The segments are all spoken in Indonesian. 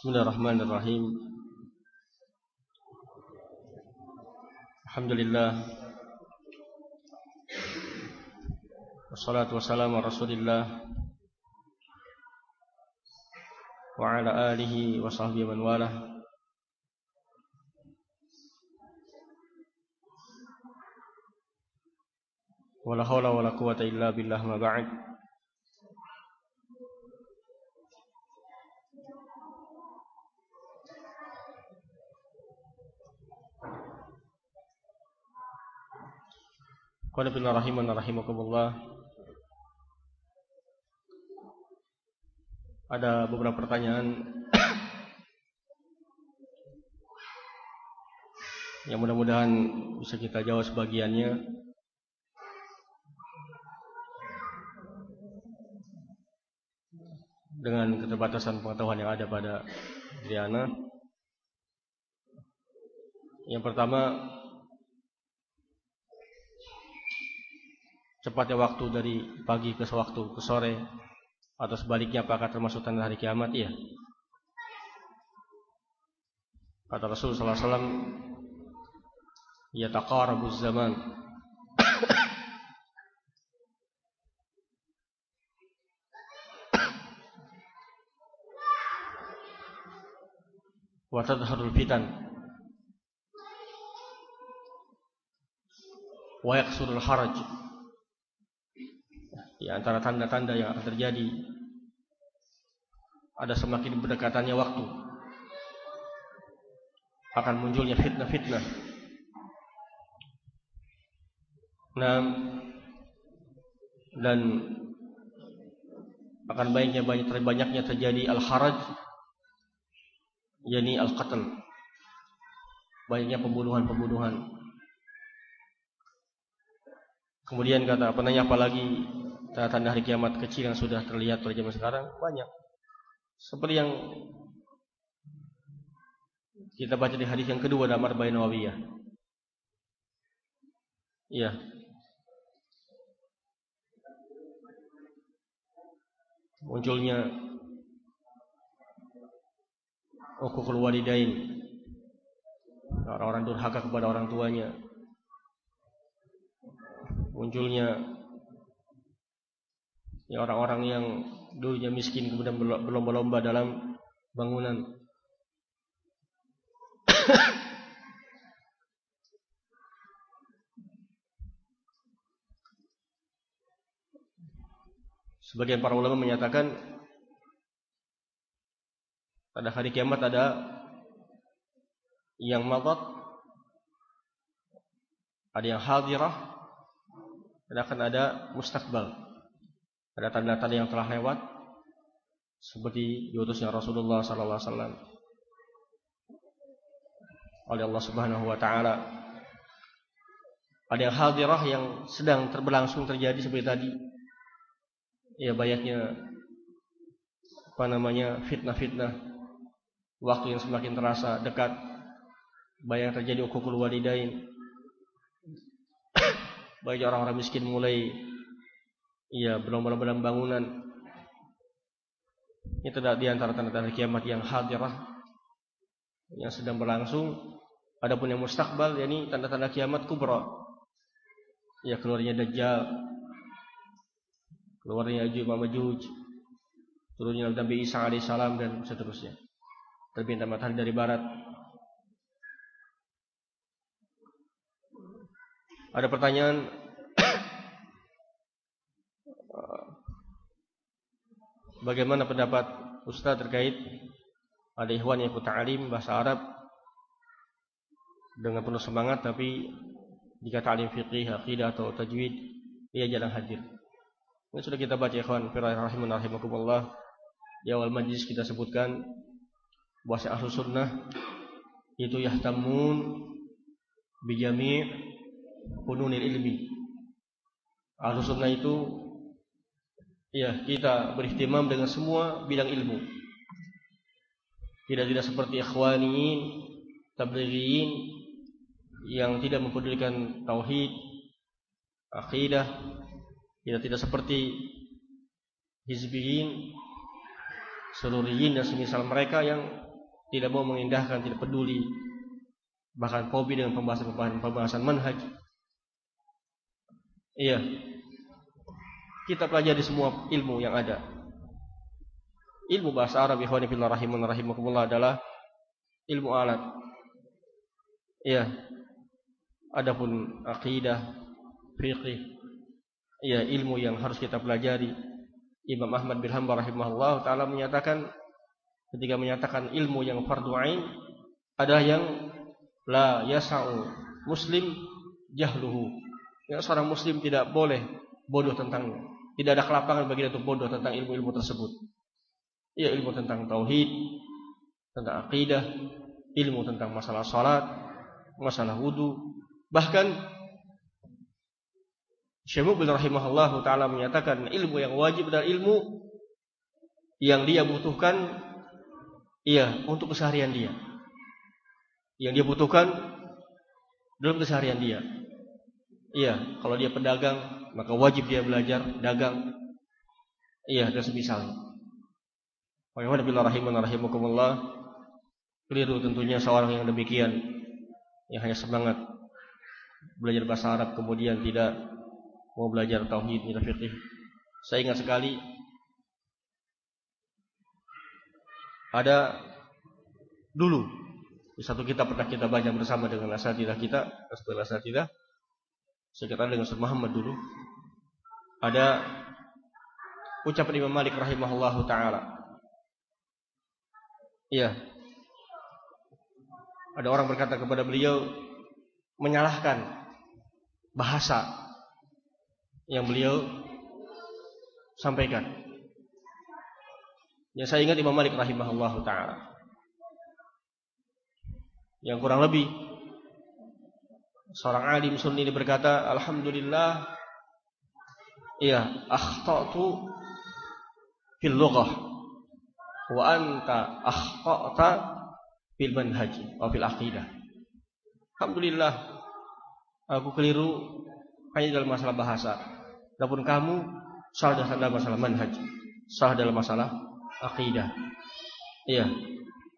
Bismillahirrahmanirrahim Alhamdulillah Wassalatu wassalamu ala rasulillah Wa ala alihi wa sahbihi man walah Wa la hawla wa la quwata illa billah ma ba'd Qala Ada beberapa pertanyaan yang mudah-mudahan bisa kita jawab sebagiannya. Dengan keterbatasan pengetahuan yang ada pada Diana. Yang pertama cepatnya waktu dari pagi ke waktu ke sore atau sebaliknya apakah termasuk tanda hari kiamat? Ya kata Rasul sallallahu alaihi wasallam ya taqarabuz zaman. Wa tadharul fitan. Wa yaqsurul haraj di antara tanda-tanda yang akan terjadi ada semakin berdekatannya waktu akan munculnya fitnah-fitnah. Nah, dan akan baiknya banyak terbanyaknya terjadi al-haraj yakni al-qatl. Banyaknya pembunuhan-pembunuhan. Kemudian kata penanya apalagi tanda-tanda hari kiamat kecil yang sudah terlihat pada zaman sekarang banyak. Seperti yang kita baca di hadis yang kedua dalam Arba'in Nawawiyah. Iya. Munculnya hukukul walidain. Orang-orang durhaka kepada orang tuanya. Munculnya ya orang-orang yang dulunya miskin kemudian berlomba-lomba dalam bangunan. Sebagian para ulama menyatakan pada hari kiamat ada yang madat, ada yang hadirah, dan akan ada mustakbal. Ada tanda-tanda yang telah lewat seperti diutusnya Rasulullah sallallahu alaihi wasallam oleh Allah Subhanahu wa taala. Ada hadirah yang sedang terberlangsung terjadi seperti tadi. Ya banyaknya apa namanya fitnah-fitnah waktu yang semakin terasa dekat banyak terjadi ukukul walidain banyak orang-orang miskin mulai Iya, belum belum bangunan. Itu di antara tanda-tanda kiamat yang hadirah yang sedang berlangsung. Adapun yang mustakbal yakni tanda-tanda kiamat kubra. Ya keluarnya Dajjal. Keluarnya Ya'juj wa Ma'juj. Turunnya Nabi Isa alaihissalam dan seterusnya. Terbintang matahari dari barat. Ada pertanyaan Bagaimana pendapat Ustaz terkait ada ikhwan yang ikut ta'lim bahasa Arab dengan penuh semangat tapi jika ta'lim fiqih, aqidah atau tajwid ia jarang hadir. Ini sudah kita baca ikhwan rahimun rahimakumullah. Di awal majlis kita sebutkan bahwa ahlu sunnah itu yahtamun bijami' fununil ilmi. Ahlu sunnah itu Ya, kita berikhtimam dengan semua bidang ilmu. Tidak tidak seperti ikhwaniin, tablighiin yang tidak mempedulikan tauhid, akidah, tidak tidak seperti hizbiyin, seluruhin dan semisal mereka yang tidak mau mengindahkan, tidak peduli, bahkan hobi dengan pembahasan-pembahasan manhaj. Iya. Kita pelajari semua ilmu yang ada. Ilmu bahasa Arab ikhwani fillah rahimun rahimakumullah adalah ilmu alat. Iya. Adapun akidah, fikih, iya ilmu yang harus kita pelajari. Imam Ahmad bin Hanbal rahimahullah taala menyatakan ketika menyatakan ilmu yang fardu ain ada yang la yasau muslim jahluhu. Ya, seorang muslim tidak boleh bodoh tentangnya. Tidak ada kelapangan bagi dia bodoh tentang ilmu-ilmu tersebut. Ya, ilmu tentang tauhid, tentang akidah, ilmu tentang masalah salat, masalah wudu. Bahkan Syekh bin rahimahullah taala menyatakan ilmu yang wajib adalah ilmu yang dia butuhkan Iya, untuk keseharian dia. Yang dia butuhkan dalam keseharian dia. Iya, kalau dia pedagang, maka wajib dia belajar dagang. Iya, dan semisal. Bagaimana bila rahiman rahimakumullah keliru tentunya seorang yang demikian yang hanya semangat belajar bahasa Arab kemudian tidak mau belajar tauhid dan fikih. Saya ingat sekali ada dulu di satu kitab pernah kita baca bersama dengan asatidah kita, setelah sekitar dengan Ustaz Muhammad dulu ada ucapan Imam Malik rahimahullah taala. Iya. Ada orang berkata kepada beliau menyalahkan bahasa yang beliau sampaikan. Yang saya ingat Imam Malik rahimahullah taala. Yang kurang lebih seorang alim sunni ini berkata, "Alhamdulillah iya, akhtatu fil lughah wa anta akhtata fil manhaj wa fil aqidah." Alhamdulillah aku keliru hanya dalam masalah bahasa. Adapun kamu salah dalam masalah manhaj, salah dalam masalah akidah. Iya.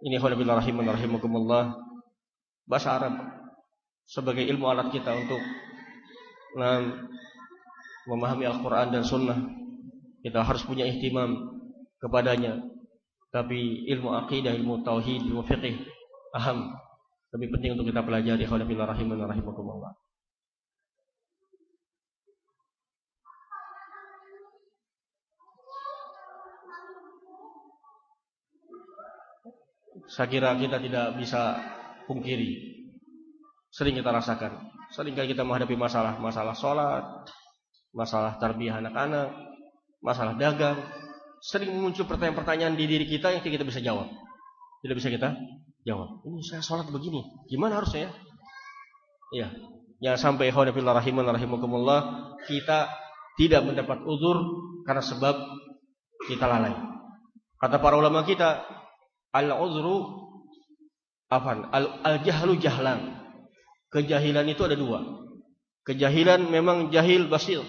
Ini khawanabillah rahimun rahimakumullah. Bahasa Arab sebagai ilmu alat kita untuk memahami Al-Quran dan Sunnah. Kita harus punya ihtimam kepadanya. Tapi ilmu akidah, ilmu tauhid, ilmu fiqih, aham. Lebih penting untuk kita pelajari khawanabillah rahimun rahimakumullah. saya kira kita tidak bisa pungkiri. Sering kita rasakan. Sering kita menghadapi masalah, masalah sholat, masalah tarbiyah anak-anak, masalah dagang. Sering muncul pertanyaan-pertanyaan di diri kita yang kita bisa jawab. Tidak bisa kita jawab. Ini saya sholat begini, gimana harusnya ya? Iya. Yang sampai khawanabillah rahiman rahimakumullah kita tidak mendapat uzur karena sebab kita lalai. Kata para ulama kita, Al-uzru apa? Al-jahlu jahlan. Kejahilan itu ada dua. Kejahilan memang jahil basil.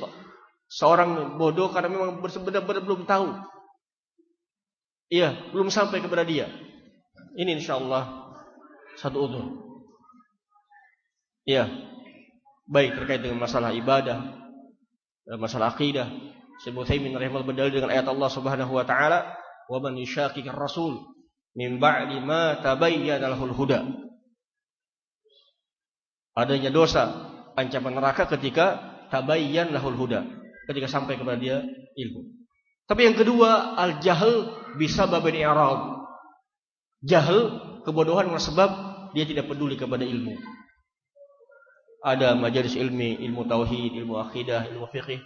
Seorang bodoh karena memang benar-benar belum tahu. Iya, belum sampai kepada dia. Ini insyaallah satu uzur. Iya. Baik terkait dengan masalah ibadah, masalah akidah. Syekh Utsaimin rahimahullah berdalil dengan ayat Allah Subhanahu wa taala, "Wa man rasul min ba'di ma tabayyana lahul huda. Adanya dosa ancaman neraka ketika tabayyan lahul huda, ketika sampai kepada dia ilmu. Tapi yang kedua, al jahl bisa babin i'rad. Jahil kebodohan karena sebab dia tidak peduli kepada ilmu. Ada majelis ilmi, ilmu tauhid, ilmu akidah, ilmu fikih,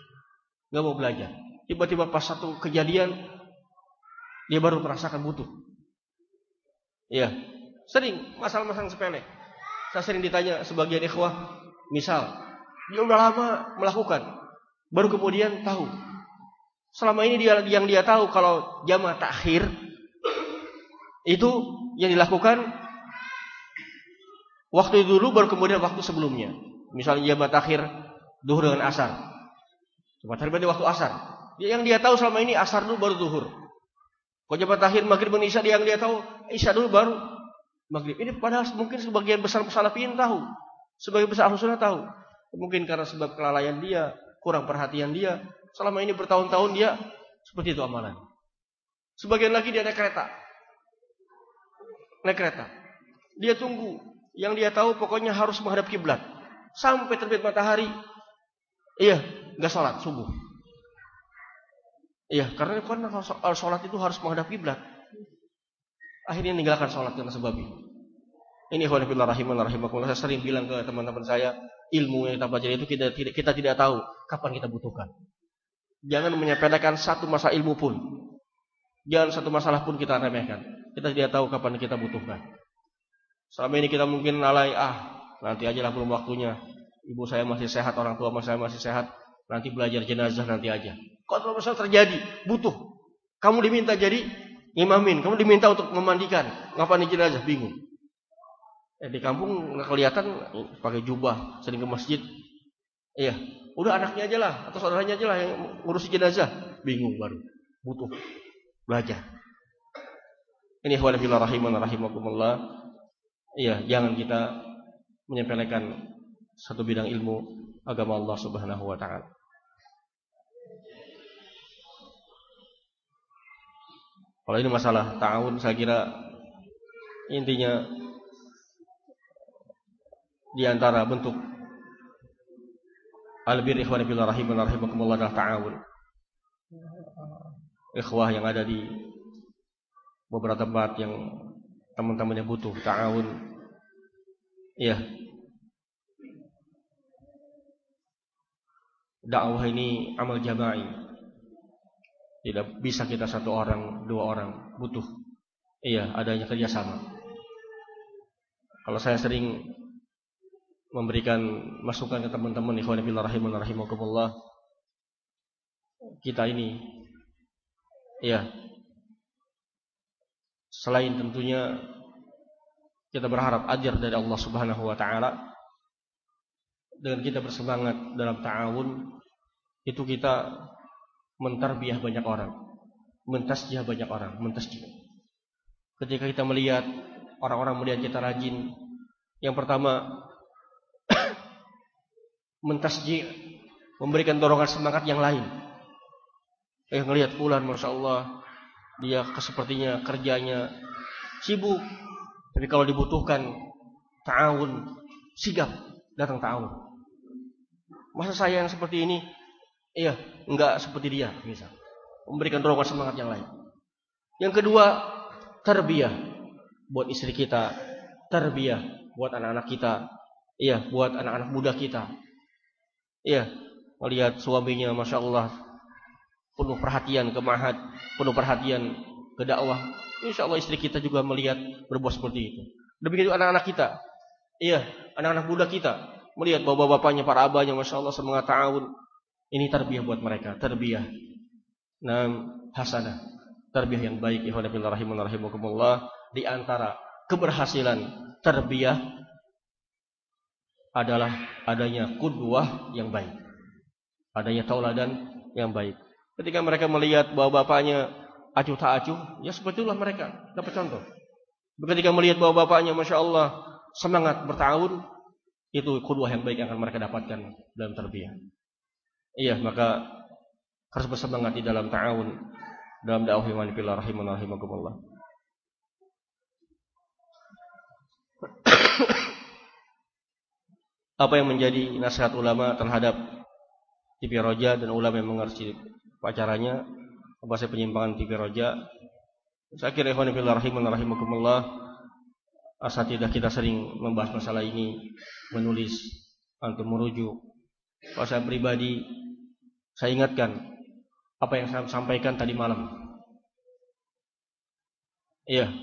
nggak mau belajar. Tiba-tiba pas satu kejadian dia baru merasakan butuh. Iya. Sering masalah-masalah sepele. Saya sering ditanya sebagian ikhwah, misal dia udah lama melakukan, baru kemudian tahu. Selama ini dia yang dia tahu kalau jamaah takhir itu yang dilakukan waktu dulu baru kemudian waktu sebelumnya. Misalnya jamaah takhir duhur dengan asar. Cuma berarti waktu asar. Yang dia tahu selama ini asar dulu baru duhur. Kalau jamaah takhir maghrib dan isya yang dia tahu isya dulu baru maghrib. Ini padahal mungkin sebagian besar salafiyin tahu. Sebagian besar sunnah tahu. Mungkin karena sebab kelalaian dia, kurang perhatian dia. Selama ini bertahun-tahun dia seperti itu amalan. Sebagian lagi dia naik kereta. Naik kereta. Dia tunggu. Yang dia tahu pokoknya harus menghadap kiblat. Sampai terbit matahari. Iya, nggak sholat subuh. Iya, karena kan sholat itu harus menghadap kiblat. Akhirnya meninggalkan sholat karena sebab ini. Ini khawanibillah rahimah rahimakumullah. Saya sering bilang ke teman-teman saya, ilmu yang kita pelajari itu kita, kita tidak tahu kapan kita butuhkan. Jangan menyepelekan satu masa ilmu pun. Jangan satu masalah pun kita remehkan. Kita tidak tahu kapan kita butuhkan. Selama ini kita mungkin lalai, ah nanti aja lah belum waktunya. Ibu saya masih sehat, orang tua saya masih sehat. Nanti belajar jenazah nanti aja. Kalau masalah terjadi, butuh. Kamu diminta jadi imamin, kamu diminta untuk memandikan. Ngapain jenazah? Bingung. Eh, di kampung nggak kelihatan pakai jubah, sering ke masjid. Iya, udah anaknya aja lah atau saudaranya aja lah yang ngurusi jenazah. Bingung baru, butuh belajar. Ini ikhwan rahiman rahimakumullah. Iya, jangan kita menyepelekan satu bidang ilmu agama Allah Subhanahu wa taala. Kalau ini masalah tahun saya kira intinya di antara bentuk albir ikhwan fillah rahiman rahimakumullah adalah ta'awun. Ikhwah yang ada di beberapa tempat yang teman-temannya butuh ta'awun. Iya. Dakwah ini amal jama'i. Tidak bisa kita satu orang, dua orang, butuh. Iya, adanya kerjasama. Kalau saya sering memberikan masukan ke teman-teman ikhwan fillah rahimun rahimakumullah kita ini iya selain tentunya kita berharap ajar dari Allah Subhanahu wa taala dengan kita bersemangat dalam ta'awun itu kita mentarbiah banyak orang, mentasjih banyak orang, mentasjih. Ketika kita melihat orang-orang melihat kita rajin, yang pertama mentasjih, memberikan dorongan semangat yang lain. Eh ngelihat bulan, masya Allah, dia sepertinya kerjanya sibuk, tapi kalau dibutuhkan tahun sigap datang tahun. Masa saya yang seperti ini Iya, enggak seperti dia, misal. Memberikan dorongan semangat yang lain. Yang kedua, terbiah buat istri kita, terbiah buat anak-anak kita, iya, buat anak-anak muda kita. Iya, melihat suaminya, masya Allah, penuh perhatian ke mahad, penuh perhatian ke dakwah. Insya Allah istri kita juga melihat berbuat seperti itu. Demikian juga anak-anak kita. Iya, anak-anak muda kita melihat bapak-bapaknya, para abahnya, masya Allah semangat ta'awun, ini tarbiyah buat mereka, tarbiyah. Nah, hasanah. Tarbiyah yang baik, rahimun rahimakumullah. Di antara keberhasilan tarbiyah adalah adanya kudwah yang baik. Adanya tauladan yang baik. Ketika mereka melihat bahwa bapaknya acuh tak acuh, ya seperti itulah mereka dapat contoh. Ketika melihat bahwa bapaknya Masya Allah semangat bertahun, itu kudwah yang baik yang akan mereka dapatkan dalam tarbiyah. Iya, maka harus bersemangat di dalam ta'awun dalam dakwah iman fillah rahimun rahimakumullah. Apa yang menjadi nasihat ulama terhadap TV Roja dan ulama yang mengerti pacarannya apa saya penyimpangan TV Roja? Saya kira ikhwan fillah rahimun rahimakumullah asatidah kita sering membahas masalah ini menulis antum merujuk. Saya pribadi saya ingatkan apa yang saya sampaikan tadi malam. Iya.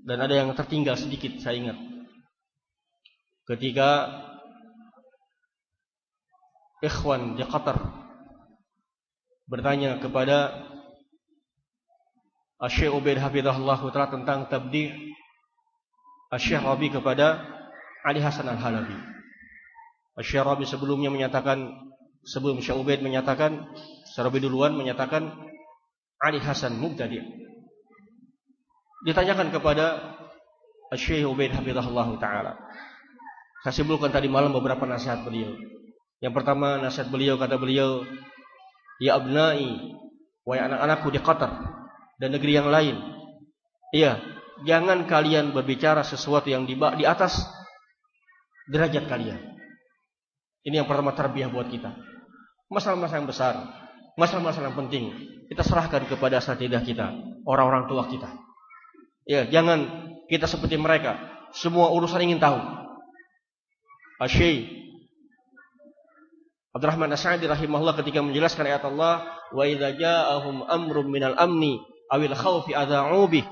Dan ada yang tertinggal sedikit saya ingat. Ketika ikhwan di Qatar bertanya kepada Syekh Ubaid Hafizahullah Ta'ala tentang tabdi' Syekh Rabi kepada Ali Hasan Al-Halabi. Syarabi sebelumnya menyatakan sebelum Syaubaid menyatakan Syarabi duluan menyatakan Ali Hasan mubtadi. ditanyakan kepada Syekh Ubaid Hafizahullah Ta'ala. Saya simpulkan tadi malam beberapa nasihat beliau. Yang pertama nasihat beliau kata beliau, Ya abnai, wahai anak-anakku di Qatar dan negeri yang lain. Iya, jangan kalian berbicara sesuatu yang di, di atas derajat kalian. Ini yang pertama terbiah buat kita. Masalah-masalah yang besar, masalah-masalah yang penting, kita serahkan kepada asatidah kita, orang-orang tua kita. Ya, jangan kita seperti mereka, semua urusan ingin tahu. Asyik Abdurrahman As-Sa'di rahimahullah ketika menjelaskan ayat Allah, "Wa idza ja'ahum amrun minal amni awil khawfi adha'u bih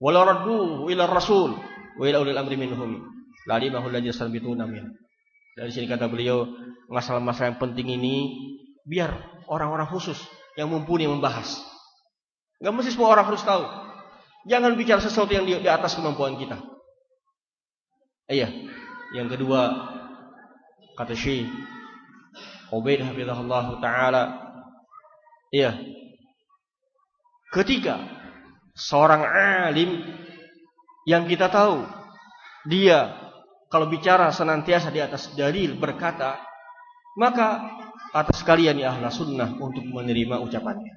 wa la radduhu ila rasul wa ila ulil amri minhum." Lalimahu alladhi yastabituna min. Dari sini kata beliau, masalah-masalah yang penting ini biar orang-orang khusus yang mumpuni membahas. Enggak mesti semua orang harus tahu. Jangan bicara sesuatu yang di, di atas kemampuan kita. Iya. Yang kedua, kata Syekh Ubaid hafizahullah taala. Iya. Ketiga, seorang alim yang kita tahu dia kalau bicara senantiasa di atas dalil berkata, maka atas kalian ya ahla sunnah untuk menerima ucapannya.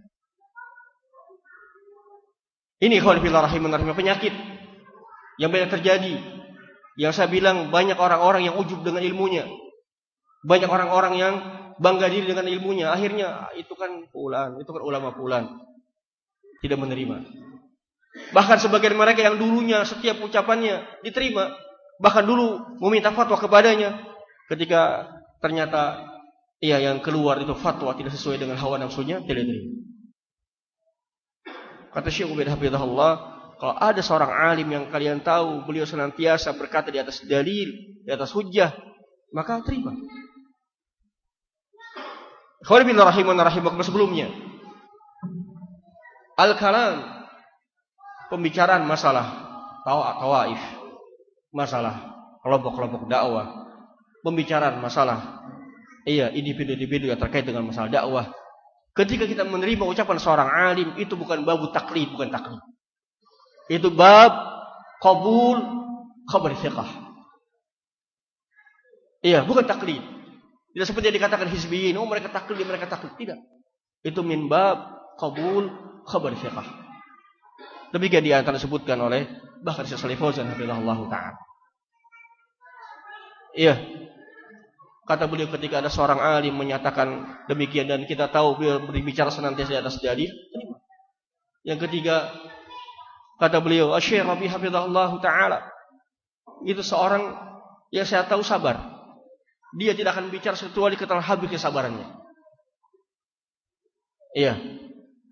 Ini khawalifillah rahimah penyakit yang banyak terjadi. Yang saya bilang banyak orang-orang yang ujub dengan ilmunya. Banyak orang-orang yang bangga diri dengan ilmunya. Akhirnya itu kan pulan, itu kan ulama pulan. Tidak menerima. Bahkan sebagian mereka yang dulunya setiap ucapannya diterima, bahkan dulu meminta fatwa kepadanya ketika ternyata iya yang keluar itu fatwa tidak sesuai dengan hawa nafsunya, tidak diterima. Kata Syekh Ubaid Hafizahullah, kalau ada seorang alim yang kalian tahu beliau senantiasa berkata di atas dalil, di atas hujah, maka terima. Khawaribillah rahimun rahimakum sebelumnya. Al-kalam pembicaraan masalah tawaif, masalah kelompok-kelompok dakwah, pembicaraan masalah iya individu-individu yang terkait dengan masalah dakwah. Ketika kita menerima ucapan seorang alim itu bukan babu taklid, bukan taklid. Itu bab kabul khabar fiqh. Iya, bukan taklid. Tidak seperti yang dikatakan hizbiyin, oh mereka taklid, mereka taklid. Tidak. Itu min bab qabul khabar fiqh. Demikian di antara disebutkan oleh bahkan Syekh Salih Fauzan hafizahullah taala. Iya. Kata beliau ketika ada seorang alim menyatakan demikian dan kita tahu beliau berbicara senantiasa di atas dalil. Yang ketiga, kata beliau, Syekh Rabi hafizahullah taala. Itu seorang yang saya tahu sabar. Dia tidak akan bicara kecuali ketelah habis kesabarannya. Iya.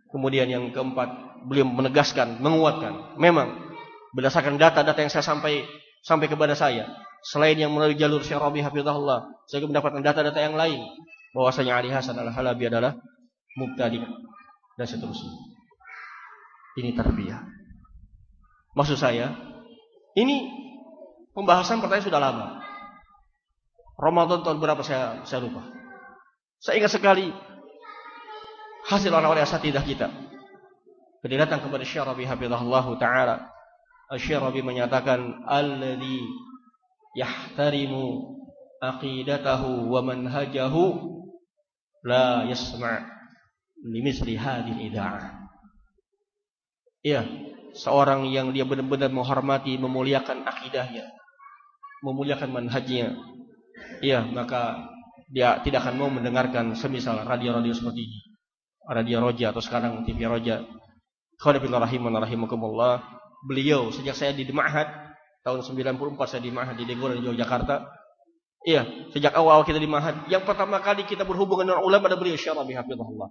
Kemudian yang keempat, beliau menegaskan, menguatkan. Memang berdasarkan data-data yang saya sampai sampai kepada saya, selain yang melalui jalur Syekh Rabi Hafizahullah, saya mendapatkan data-data yang lain bahwasanya Ali Hasan al-Halabi adalah mubtadi dan seterusnya. Ini tarbiyah. Maksud saya, ini pembahasan pertanyaan sudah lama. Ramadan tahun berapa saya saya lupa. Saya ingat sekali hasil orang-orang asatidah kita. Ketika datang kepada Syekh Rabi Hafizahullah Ta'ala. Syekh Rabi menyatakan, Alladhi yahtarimu aqidatahu wa manhajahu la yasma' limisli hadil ida'ah. Iya, seorang yang dia benar-benar menghormati, memuliakan akidahnya, memuliakan manhajnya, Iya, maka dia tidak akan mau mendengarkan semisal radio-radio seperti ini. Radio Roja atau sekarang TV Roja. Khawanabillah rahimakumullah. Beliau sejak saya di Ma'had tahun 94 saya di Ma'had di Degolan Yogyakarta. Iya, sejak awal kita di Ma'had, yang pertama kali kita berhubungan dengan ulama adalah beliau Syekh Rabi Hafizahullah.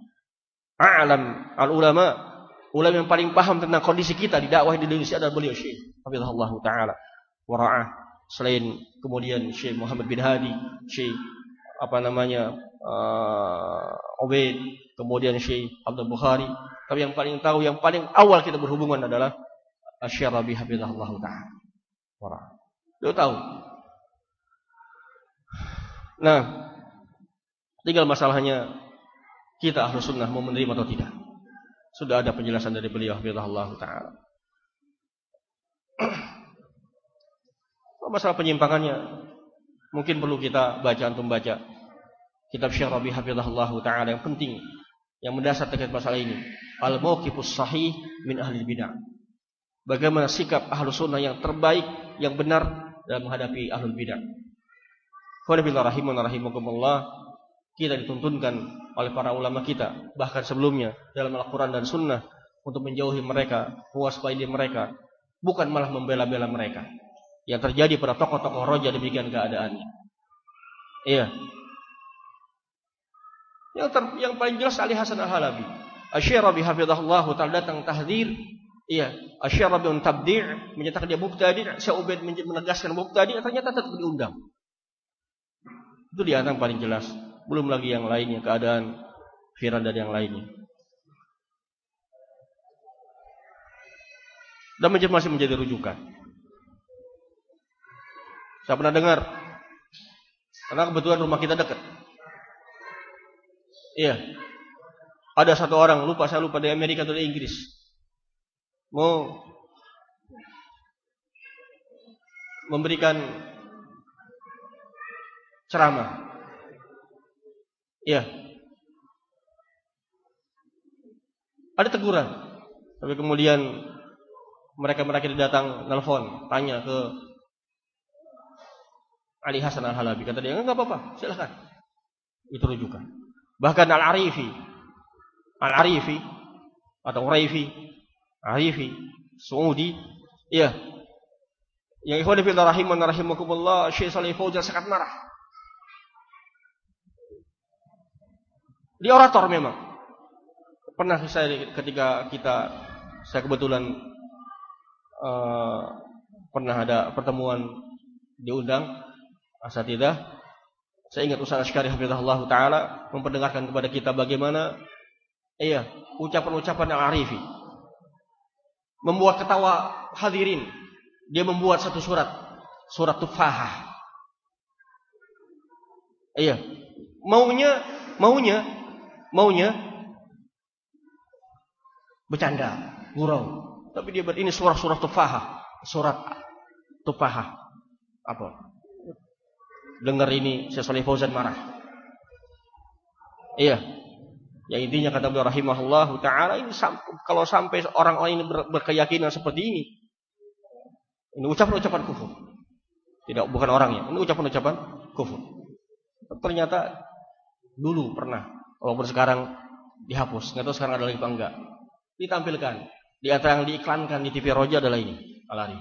A'lam al-ulama, ulama yang paling paham tentang kondisi kita di dakwah di Indonesia adalah beliau Syekh Hafizahullah taala. Wara'ah selain kemudian Syekh Muhammad bin Hadi, Syekh apa namanya uh, kemudian Syekh Abdul Bukhari. Tapi yang paling tahu, yang paling awal kita berhubungan adalah Syekh Rabi Hafizahullah Taala. Dia tahu. Nah, tinggal masalahnya kita ahlu sunnah mau menerima atau tidak. Sudah ada penjelasan dari beliau Hafizahullah Taala. masalah penyimpangannya mungkin perlu kita baca antum baca kitab Syekh Rabi Hafizahullah taala yang penting yang mendasar terkait masalah ini al mauqifus sahih min ahli bidah bagaimana sikap ahlu sunnah yang terbaik yang benar dalam menghadapi ahlul bidah Qul rahimun rahimakumullah kita dituntunkan oleh para ulama kita bahkan sebelumnya dalam Al-Qur'an dan Sunnah untuk menjauhi mereka, mewaspadai mereka, bukan malah membela-bela mereka. Yang terjadi pada tokoh-tokoh roja demikian keadaannya. Iya. Yang, ter, yang paling jelas Ali Hasan Al-Halabi. Asyirabi hafizahullah taala datang tahdir. Iya, Asyirabi un tabdi' menyatakan dia mubtadi', Sya'ubid menegaskan mubtadi', ternyata tetap diundang. Itu di antara paling jelas. Belum lagi yang lainnya keadaan Firan dan yang lainnya. Dan masih menjadi rujukan. Saya pernah dengar. Karena kebetulan rumah kita dekat. Iya. Ada satu orang, lupa saya lupa di Amerika atau di Inggris. Mau memberikan ceramah. Iya. Ada teguran. Tapi kemudian mereka-mereka datang nelfon, tanya ke Ali Hasan Al-Halabi. Kata dia, enggak apa-apa, silahkan. Itu rujukan. Bahkan Al-Arifi. Al-Arifi. Atau Uraifi. Arifi. Saudi. Iya. Yang ikhwan fillah rahiman rahimakumullah, Syekh Salih Fauzan sangat marah. Dia orator memang. Pernah saya ketika kita saya kebetulan uh, pernah ada pertemuan diundang asatidah. Saya ingat Ustaz Asyari Hafizahullah Ta'ala memperdengarkan kepada kita bagaimana iya, ucapan-ucapan yang arifi. Membuat ketawa hadirin. Dia membuat satu surat. Surat Tufahah. Iya. Maunya, maunya, maunya bercanda, gurau. Tapi dia ini surah-surah Tufahah. Surat Tufahah. Apa? dengar ini Saleh Fauzan marah. Iya. Yang intinya kata beliau rahimahullah taala ini kalau sampai orang-orang ini berkeyakinan seperti ini ini ucapan-ucapan kufur. Tidak bukan orangnya, ini ucapan-ucapan kufur. Ternyata dulu pernah, walaupun sekarang dihapus, nggak tahu sekarang ada lagi apa enggak. Ditampilkan di antara yang diiklankan di TV Roja adalah ini, alari.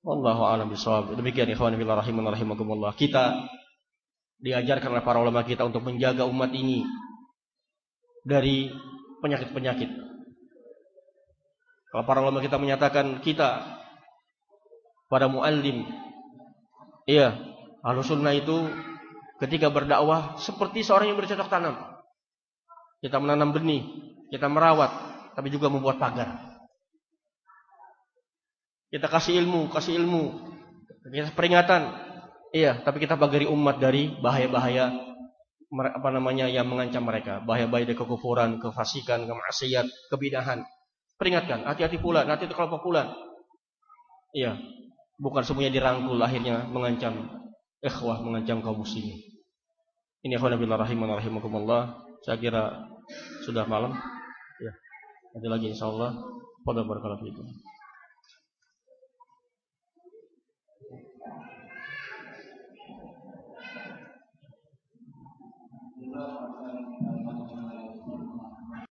Wallahu a'lam bishawab. Demikian ikhwan fillah rahiman rahimakumullah. Kita diajarkan oleh para ulama kita untuk menjaga umat ini dari penyakit-penyakit. Kalau para ulama kita menyatakan kita pada muallim iya, ahlu sunnah itu ketika berdakwah seperti seorang yang bercocok tanam. Kita menanam benih, kita merawat, tapi juga membuat pagar. Kita kasih ilmu, kasih ilmu. Kita peringatan. Iya, tapi kita bagari umat dari bahaya-bahaya apa namanya yang mengancam mereka, bahaya-bahaya dari kekufuran, kefasikan, kemaksiat, kebidahan. Peringatkan, hati-hati pula, nanti itu kelompok pula. Iya, bukan semuanya dirangkul akhirnya mengancam ikhwah, mengancam kaum muslimin. Ini ikhwan billah rahiman rahimakumullah. Saya kira sudah malam. Ya. Nanti lagi insyaallah. Pada barakallahu fiikum.